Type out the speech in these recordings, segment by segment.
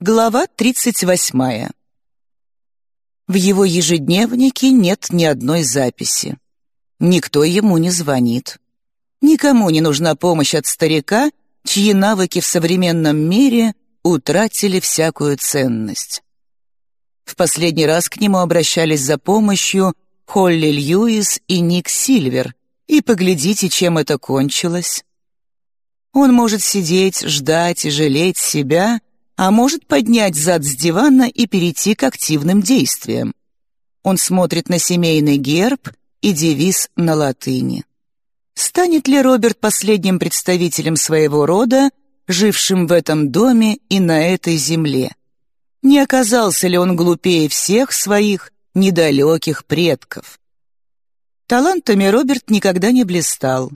Глава 38. В его ежедневнике нет ни одной записи. Никто ему не звонит. Никому не нужна помощь от старика, чьи навыки в современном мире утратили всякую ценность. В последний раз к нему обращались за помощью Холли Льюис и Ник Сильвер, и поглядите, чем это кончилось. Он может сидеть, ждать и жалеть себя, а может поднять зад с дивана и перейти к активным действиям. Он смотрит на семейный герб и девиз на латыни. Станет ли Роберт последним представителем своего рода, жившим в этом доме и на этой земле? Не оказался ли он глупее всех своих недалеких предков? Талантами Роберт никогда не блистал.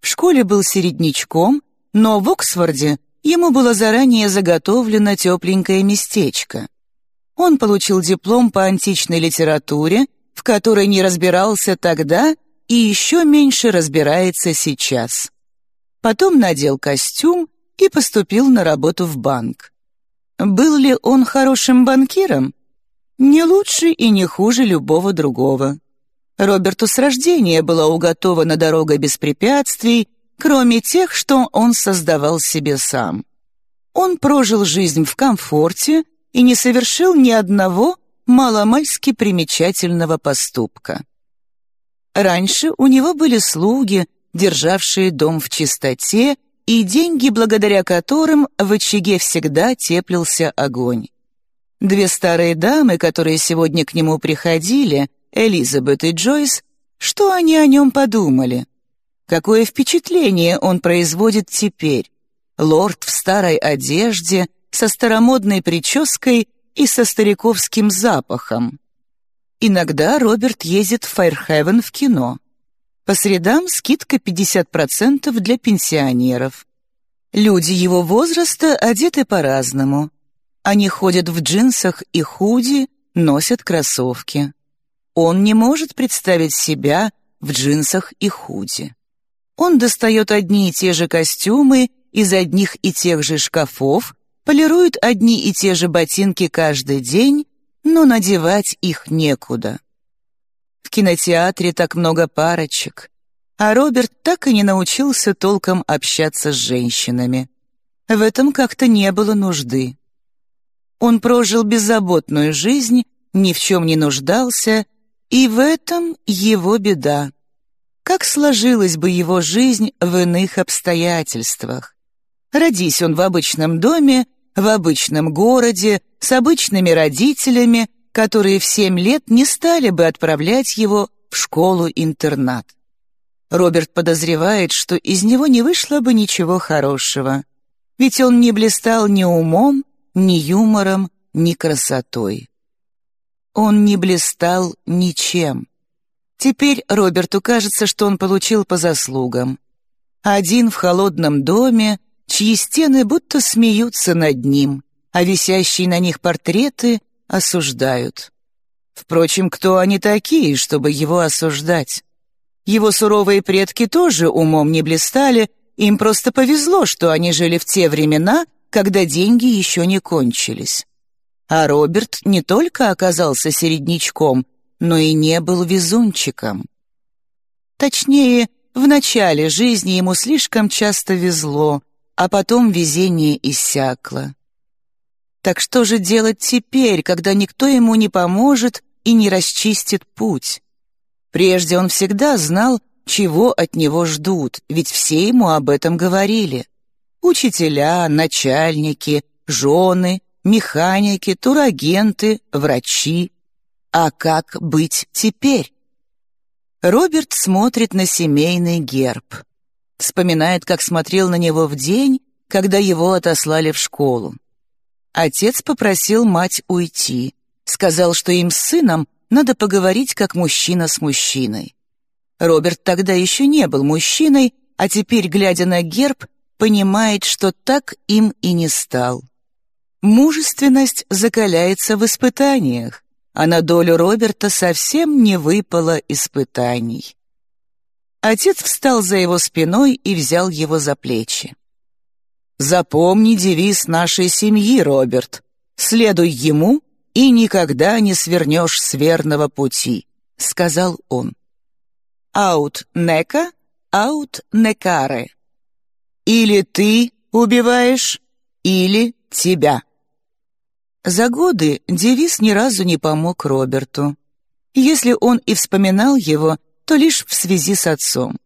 В школе был середнячком, но в Оксфорде ему было заранее заготовлено тепленькое местечко. Он получил диплом по античной литературе, в которой не разбирался тогда и еще меньше разбирается сейчас. Потом надел костюм и поступил на работу в банк. Был ли он хорошим банкиром? Не лучше и не хуже любого другого. Роберту с рождения была уготована дорога без препятствий, кроме тех, что он создавал себе сам. Он прожил жизнь в комфорте и не совершил ни одного маломальски примечательного поступка. Раньше у него были слуги, державшие дом в чистоте, и деньги, благодаря которым в очаге всегда теплился огонь. Две старые дамы, которые сегодня к нему приходили, Элизабет и Джойс, что они о нем подумали? Какое впечатление он производит теперь? Лорд в старой одежде, со старомодной прической и со стариковским запахом. Иногда Роберт ездит в Файрхевен в кино. По средам скидка 50% для пенсионеров. Люди его возраста одеты по-разному. Они ходят в джинсах и худи, носят кроссовки. Он не может представить себя в джинсах и худи. Он достает одни и те же костюмы из одних и тех же шкафов, полирует одни и те же ботинки каждый день, но надевать их некуда. В кинотеатре так много парочек, а Роберт так и не научился толком общаться с женщинами. В этом как-то не было нужды. Он прожил беззаботную жизнь, ни в чем не нуждался, и в этом его беда. Как сложилась бы его жизнь в иных обстоятельствах? Родись он в обычном доме, в обычном городе, с обычными родителями, которые в семь лет не стали бы отправлять его в школу-интернат. Роберт подозревает, что из него не вышло бы ничего хорошего, ведь он не блистал ни умом, ни юмором, ни красотой. Он не блистал ничем. Теперь Роберту кажется, что он получил по заслугам. Один в холодном доме, чьи стены будто смеются над ним, а висящие на них портреты осуждают. Впрочем, кто они такие, чтобы его осуждать? Его суровые предки тоже умом не блистали, им просто повезло, что они жили в те времена, когда деньги еще не кончились. А Роберт не только оказался середнячком, но и не был везунчиком. Точнее, в начале жизни ему слишком часто везло, а потом везение иссякло. Так что же делать теперь, когда никто ему не поможет и не расчистит путь? Прежде он всегда знал, чего от него ждут, ведь все ему об этом говорили. Учителя, начальники, жены, механики, турагенты, врачи. А как быть теперь? Роберт смотрит на семейный герб. Вспоминает, как смотрел на него в день, когда его отослали в школу. Отец попросил мать уйти. Сказал, что им с сыном надо поговорить как мужчина с мужчиной. Роберт тогда еще не был мужчиной, а теперь, глядя на герб, понимает, что так им и не стал. Мужественность закаляется в испытаниях а на долю Роберта совсем не выпало испытаний. Отец встал за его спиной и взял его за плечи. «Запомни девиз нашей семьи, Роберт. Следуй ему и никогда не свернешь с верного пути», — сказал он. «Аут нека, аут некаре». Или ты убиваешь, или тебя. За годы девиз ни разу не помог Роберту. Если он и вспоминал его, то лишь в связи с отцом.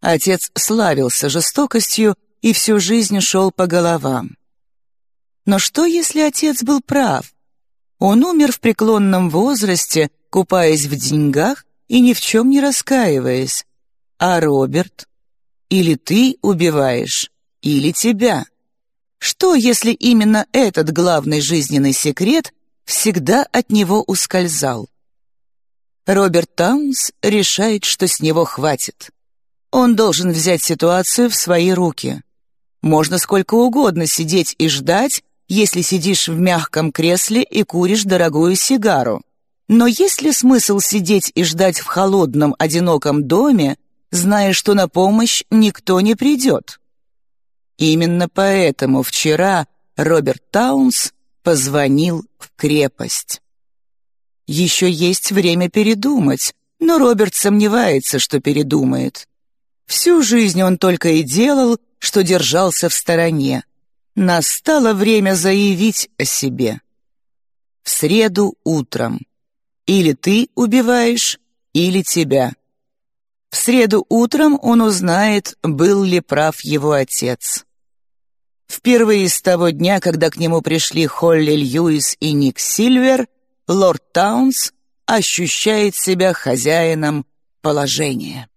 Отец славился жестокостью и всю жизнь шел по головам. Но что, если отец был прав? Он умер в преклонном возрасте, купаясь в деньгах и ни в чем не раскаиваясь. А Роберт? Или ты убиваешь, или тебя. Что, если именно этот главный жизненный секрет всегда от него ускользал? Роберт Таунс решает, что с него хватит. Он должен взять ситуацию в свои руки. Можно сколько угодно сидеть и ждать, если сидишь в мягком кресле и куришь дорогую сигару. Но есть ли смысл сидеть и ждать в холодном, одиноком доме, зная, что на помощь никто не придет? Именно поэтому вчера Роберт Таунс позвонил в крепость. Еще есть время передумать, но Роберт сомневается, что передумает. Всю жизнь он только и делал, что держался в стороне. Настало время заявить о себе. В среду утром. Или ты убиваешь, или тебя. В среду утром он узнает, был ли прав его отец. Впервые с того дня, когда к нему пришли Холли Льюис и Ник Сильвер, лорд Таунс ощущает себя хозяином положения.